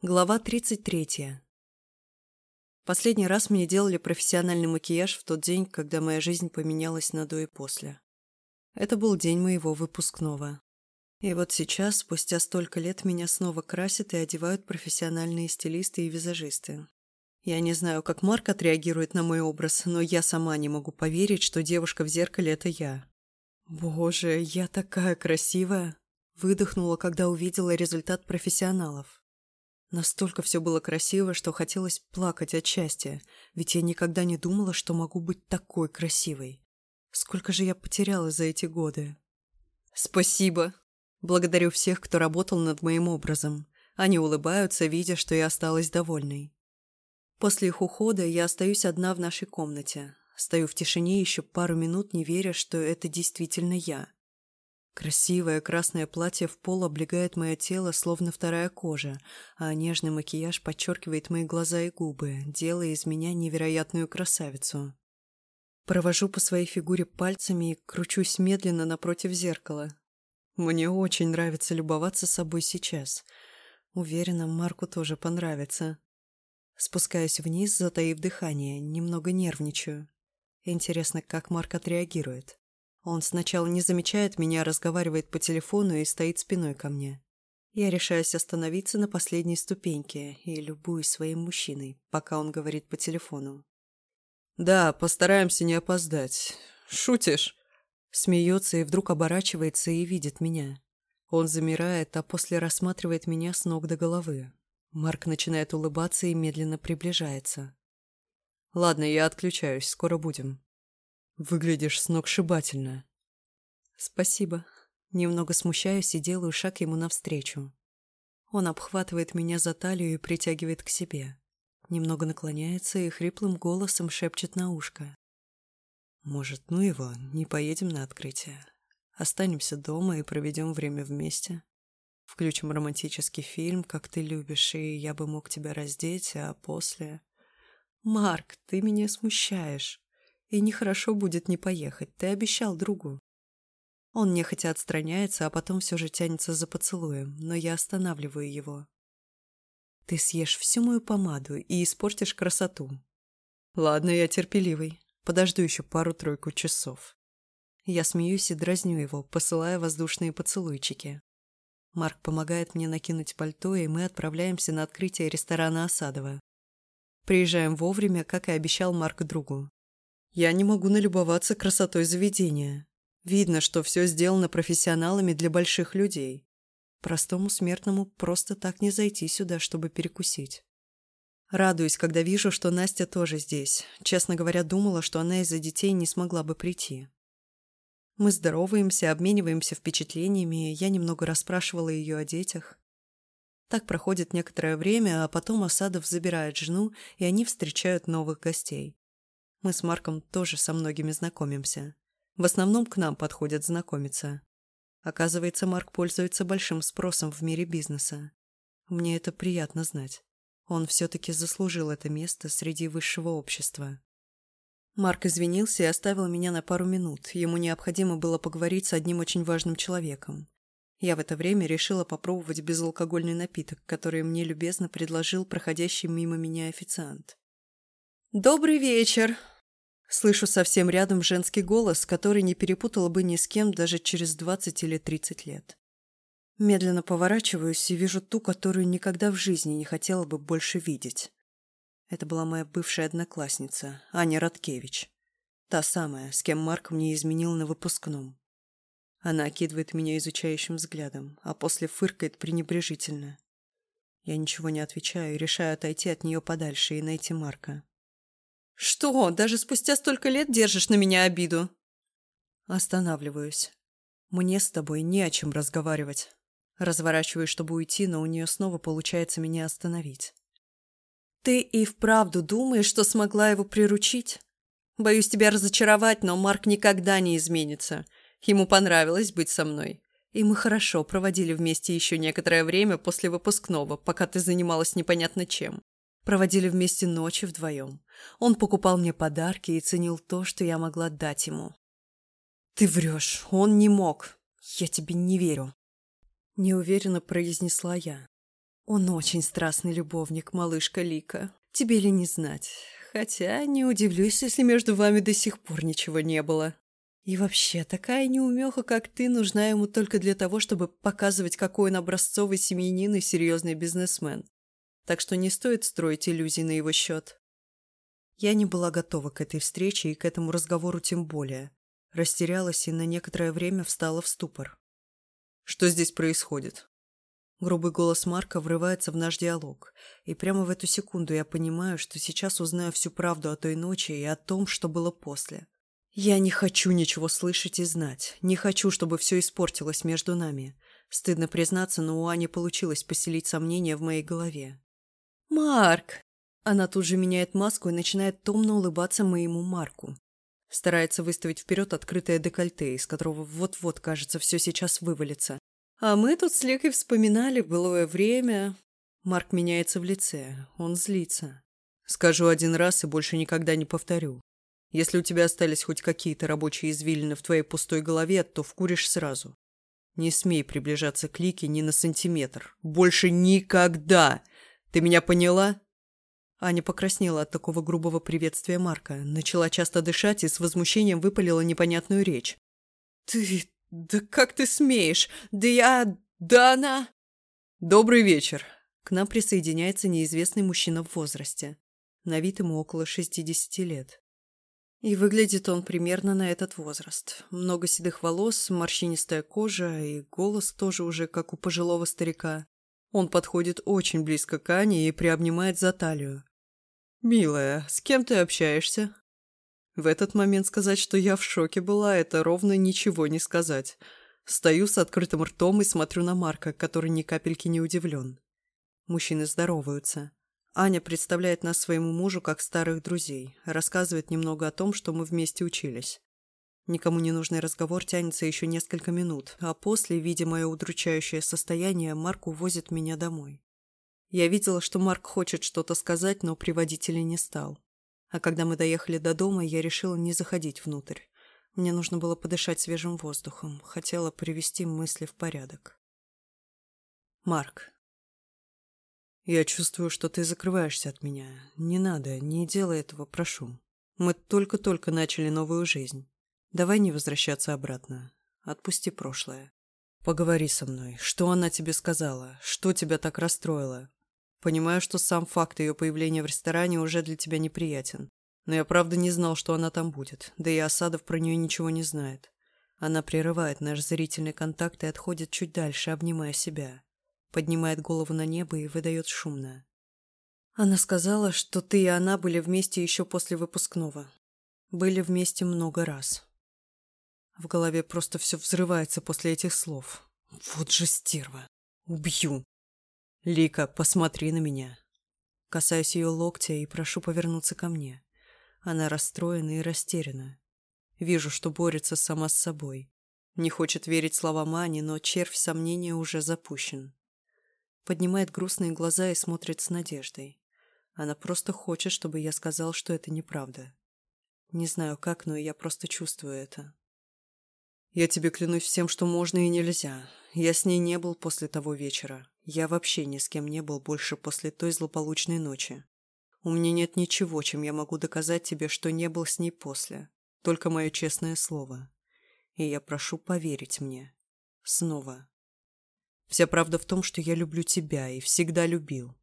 Глава 33. Последний раз мне делали профессиональный макияж в тот день, когда моя жизнь поменялась на до и после. Это был день моего выпускного. И вот сейчас, спустя столько лет, меня снова красят и одевают профессиональные стилисты и визажисты. Я не знаю, как Марк отреагирует на мой образ, но я сама не могу поверить, что девушка в зеркале – это я. Боже, я такая красивая! Выдохнула, когда увидела результат профессионалов. Настолько все было красиво, что хотелось плакать от счастья, ведь я никогда не думала, что могу быть такой красивой. Сколько же я потеряла за эти годы. Спасибо. Благодарю всех, кто работал над моим образом. Они улыбаются, видя, что я осталась довольной. После их ухода я остаюсь одна в нашей комнате. Стою в тишине еще пару минут, не веря, что это действительно я. Красивое красное платье в пол облегает мое тело, словно вторая кожа, а нежный макияж подчеркивает мои глаза и губы, делая из меня невероятную красавицу. Провожу по своей фигуре пальцами и кручусь медленно напротив зеркала. Мне очень нравится любоваться собой сейчас. Уверена, Марку тоже понравится. Спускаюсь вниз, затаив дыхание, немного нервничаю. Интересно, как Марк отреагирует. Он сначала не замечает меня, разговаривает по телефону и стоит спиной ко мне. Я решаюсь остановиться на последней ступеньке и любуюсь своим мужчиной, пока он говорит по телефону. «Да, постараемся не опоздать. Шутишь?» Смеется и вдруг оборачивается и видит меня. Он замирает, а после рассматривает меня с ног до головы. Марк начинает улыбаться и медленно приближается. «Ладно, я отключаюсь, скоро будем». Выглядишь сногсшибательно. Спасибо. Немного смущаюсь и делаю шаг ему навстречу. Он обхватывает меня за талию и притягивает к себе. Немного наклоняется и хриплым голосом шепчет на ушко. «Может, ну его, не поедем на открытие. Останемся дома и проведем время вместе. Включим романтический фильм, как ты любишь, и я бы мог тебя раздеть, а после...» «Марк, ты меня смущаешь!» И нехорошо будет не поехать, ты обещал другу. Он нехотя отстраняется, а потом все же тянется за поцелуем, но я останавливаю его. Ты съешь всю мою помаду и испортишь красоту. Ладно, я терпеливый. Подожду еще пару-тройку часов. Я смеюсь и дразню его, посылая воздушные поцелуйчики. Марк помогает мне накинуть пальто, и мы отправляемся на открытие ресторана Осадова. Приезжаем вовремя, как и обещал Марк другу. Я не могу налюбоваться красотой заведения. Видно, что все сделано профессионалами для больших людей. Простому смертному просто так не зайти сюда, чтобы перекусить. Радуюсь, когда вижу, что Настя тоже здесь. Честно говоря, думала, что она из-за детей не смогла бы прийти. Мы здороваемся, обмениваемся впечатлениями, я немного расспрашивала ее о детях. Так проходит некоторое время, а потом Осадов забирает жену, и они встречают новых гостей. Мы с Марком тоже со многими знакомимся. В основном к нам подходят знакомиться. Оказывается, Марк пользуется большим спросом в мире бизнеса. Мне это приятно знать. Он все-таки заслужил это место среди высшего общества. Марк извинился и оставил меня на пару минут. Ему необходимо было поговорить с одним очень важным человеком. Я в это время решила попробовать безалкогольный напиток, который мне любезно предложил проходящий мимо меня официант. «Добрый вечер!» Слышу совсем рядом женский голос, который не перепутала бы ни с кем даже через двадцать или тридцать лет. Медленно поворачиваюсь и вижу ту, которую никогда в жизни не хотела бы больше видеть. Это была моя бывшая одноклассница, Аня Радкевич. Та самая, с кем Марк мне изменил на выпускном. Она окидывает меня изучающим взглядом, а после фыркает пренебрежительно. Я ничего не отвечаю и решаю отойти от нее подальше и найти Марка. «Что, даже спустя столько лет держишь на меня обиду?» Останавливаюсь. Мне с тобой не о чем разговаривать. Разворачиваюсь, чтобы уйти, но у нее снова получается меня остановить. «Ты и вправду думаешь, что смогла его приручить? Боюсь тебя разочаровать, но Марк никогда не изменится. Ему понравилось быть со мной. И мы хорошо проводили вместе еще некоторое время после выпускного, пока ты занималась непонятно чем. Проводили вместе ночи вдвоем. Он покупал мне подарки и ценил то, что я могла дать ему. «Ты врешь, он не мог. Я тебе не верю», — неуверенно произнесла я. Он очень страстный любовник, малышка Лика. Тебе ли не знать? Хотя не удивлюсь, если между вами до сих пор ничего не было. И вообще, такая неумеха, как ты, нужна ему только для того, чтобы показывать, какой он образцовый семьянин и серьезный бизнесмен. Так что не стоит строить иллюзий на его счет. Я не была готова к этой встрече и к этому разговору тем более. Растерялась и на некоторое время встала в ступор. «Что здесь происходит?» Грубый голос Марка врывается в наш диалог, и прямо в эту секунду я понимаю, что сейчас узнаю всю правду о той ночи и о том, что было после. Я не хочу ничего слышать и знать, не хочу, чтобы все испортилось между нами. Стыдно признаться, но у Ани получилось поселить сомнения в моей голове. «Марк!» Она тут же меняет маску и начинает томно улыбаться моему Марку. Старается выставить вперед открытое декольте, из которого вот-вот, кажется, все сейчас вывалится. А мы тут с Лекой вспоминали былое время. Марк меняется в лице, он злится. Скажу один раз и больше никогда не повторю. Если у тебя остались хоть какие-то рабочие извилины в твоей пустой голове, то вкуришь сразу. Не смей приближаться к Лике ни на сантиметр. Больше никогда! Ты меня поняла?» Аня покраснела от такого грубого приветствия Марка, начала часто дышать и с возмущением выпалила непонятную речь. «Ты... да как ты смеешь? Да я... да она...» «Добрый вечер!» К нам присоединяется неизвестный мужчина в возрасте. На вид ему около шестидесяти лет. И выглядит он примерно на этот возраст. Много седых волос, морщинистая кожа и голос тоже уже как у пожилого старика. Он подходит очень близко к Ане и приобнимает за талию. «Милая, с кем ты общаешься?» В этот момент сказать, что я в шоке была, это ровно ничего не сказать. Стою с открытым ртом и смотрю на Марка, который ни капельки не удивлен. Мужчины здороваются. Аня представляет нас своему мужу как старых друзей, рассказывает немного о том, что мы вместе учились. Никому не нужный разговор тянется еще несколько минут, а после, видя мое удручающее состояние, Марк увозит меня домой. Я видела, что Марк хочет что-то сказать, но приводителя не стал. А когда мы доехали до дома, я решила не заходить внутрь. Мне нужно было подышать свежим воздухом, хотела привести мысли в порядок. Марк. Я чувствую, что ты закрываешься от меня. Не надо, не делай этого, прошу. Мы только-только начали новую жизнь. Давай не возвращаться обратно. Отпусти прошлое. Поговори со мной. Что она тебе сказала? Что тебя так расстроило? Понимаю, что сам факт ее появления в ресторане уже для тебя неприятен. Но я правда не знал, что она там будет. Да и Осадов про нее ничего не знает. Она прерывает наш зрительный контакт и отходит чуть дальше, обнимая себя поднимает голову на небо и выдает шумно. Она сказала, что ты и она были вместе еще после выпускного. Были вместе много раз. В голове просто все взрывается после этих слов. Вот же стерва. Убью. Лика, посмотри на меня. Касаюсь ее локтя и прошу повернуться ко мне. Она расстроена и растеряна. Вижу, что борется сама с собой. Не хочет верить словам Ани, но червь сомнения уже запущен поднимает грустные глаза и смотрит с надеждой. Она просто хочет, чтобы я сказал, что это неправда. Не знаю как, но я просто чувствую это. Я тебе клянусь всем, что можно и нельзя. Я с ней не был после того вечера. Я вообще ни с кем не был больше после той злополучной ночи. У меня нет ничего, чем я могу доказать тебе, что не был с ней после. Только мое честное слово. И я прошу поверить мне. Снова. Вся правда в том, что я люблю тебя и всегда любил.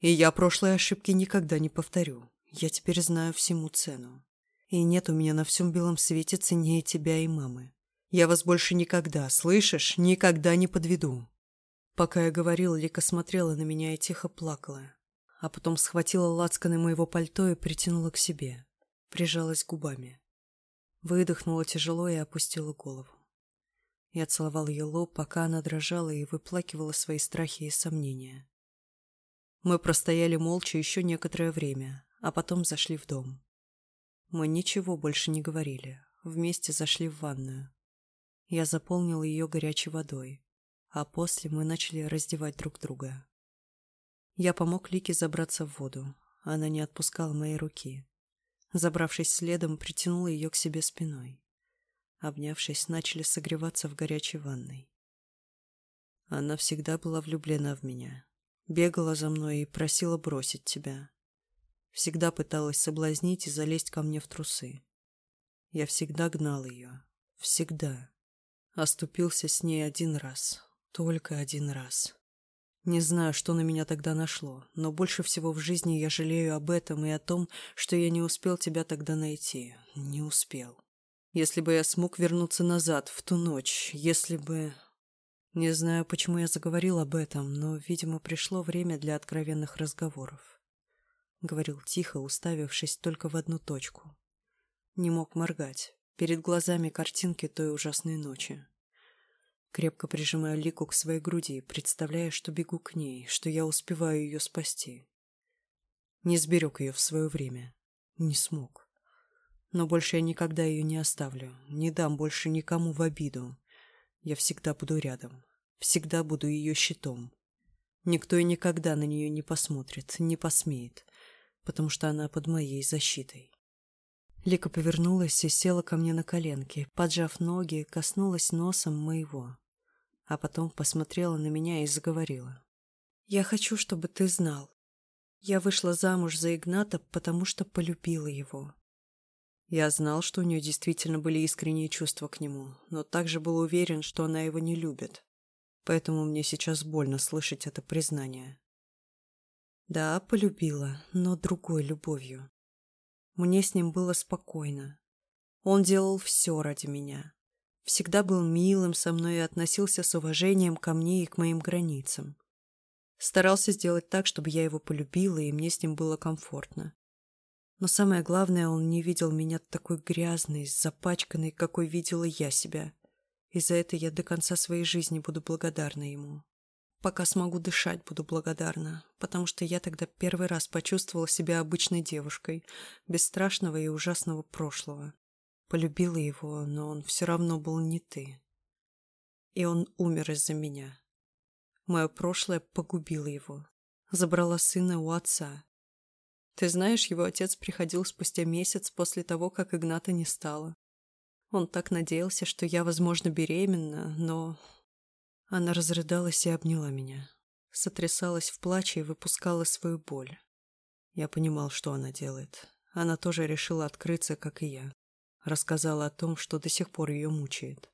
И я прошлые ошибки никогда не повторю. Я теперь знаю всему цену. И нет у меня на всем белом свете ценнее тебя и мамы. Я вас больше никогда, слышишь, никогда не подведу. Пока я говорил, Лика смотрела на меня и тихо плакала. А потом схватила лацканы моего пальто и притянула к себе. Прижалась губами. Выдохнула тяжело и опустила голову. Я целовал ее лоб, пока она дрожала и выплакивала свои страхи и сомнения. Мы простояли молча еще некоторое время, а потом зашли в дом. Мы ничего больше не говорили, вместе зашли в ванную. Я заполнил ее горячей водой, а после мы начали раздевать друг друга. Я помог Лике забраться в воду, она не отпускала моей руки. Забравшись следом, притянул ее к себе спиной. Обнявшись, начали согреваться в горячей ванной. Она всегда была влюблена в меня. Бегала за мной и просила бросить тебя. Всегда пыталась соблазнить и залезть ко мне в трусы. Я всегда гнал ее. Всегда. Оступился с ней один раз. Только один раз. Не знаю, что на меня тогда нашло, но больше всего в жизни я жалею об этом и о том, что я не успел тебя тогда найти. Не успел. Если бы я смог вернуться назад, в ту ночь, если бы... Не знаю, почему я заговорил об этом, но, видимо, пришло время для откровенных разговоров. Говорил тихо, уставившись только в одну точку. Не мог моргать. Перед глазами картинки той ужасной ночи. Крепко прижимаю Лику к своей груди, представляя, что бегу к ней, что я успеваю ее спасти. Не сберег ее в свое время. Не смог. Но больше я никогда ее не оставлю, не дам больше никому в обиду. Я всегда буду рядом, всегда буду ее щитом. Никто и никогда на нее не посмотрит, не посмеет, потому что она под моей защитой. Лика повернулась и села ко мне на коленки, поджав ноги, коснулась носом моего. А потом посмотрела на меня и заговорила. «Я хочу, чтобы ты знал. Я вышла замуж за Игната, потому что полюбила его. Я знал, что у нее действительно были искренние чувства к нему, но также был уверен, что она его не любит. Поэтому мне сейчас больно слышать это признание. Да, полюбила, но другой любовью. Мне с ним было спокойно. Он делал все ради меня. Всегда был милым со мной и относился с уважением ко мне и к моим границам. Старался сделать так, чтобы я его полюбила, и мне с ним было комфортно. Но самое главное, он не видел меня такой грязной, запачканной, какой видела я себя. И за это я до конца своей жизни буду благодарна ему. Пока смогу дышать, буду благодарна, потому что я тогда первый раз почувствовала себя обычной девушкой, без страшного и ужасного прошлого. Полюбила его, но он все равно был не ты. И он умер из-за меня. Мое прошлое погубило его. Забрала сына у отца, ты знаешь, его отец приходил спустя месяц после того, как Игната не стало. Он так надеялся, что я, возможно, беременна, но... Она разрыдалась и обняла меня. Сотрясалась в плаче и выпускала свою боль. Я понимал, что она делает. Она тоже решила открыться, как и я. Рассказала о том, что до сих пор ее мучает.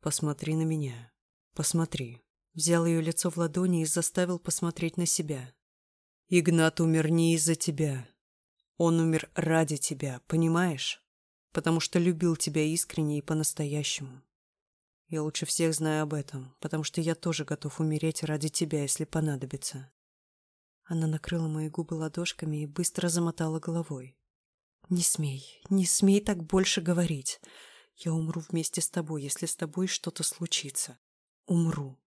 «Посмотри на меня. Посмотри». Взял ее лицо в ладони и заставил посмотреть на себя. Игнат умер не из-за тебя. Он умер ради тебя, понимаешь? Потому что любил тебя искренне и по-настоящему. Я лучше всех знаю об этом, потому что я тоже готов умереть ради тебя, если понадобится. Она накрыла мои губы ладошками и быстро замотала головой. «Не смей, не смей так больше говорить. Я умру вместе с тобой, если с тобой что-то случится. Умру.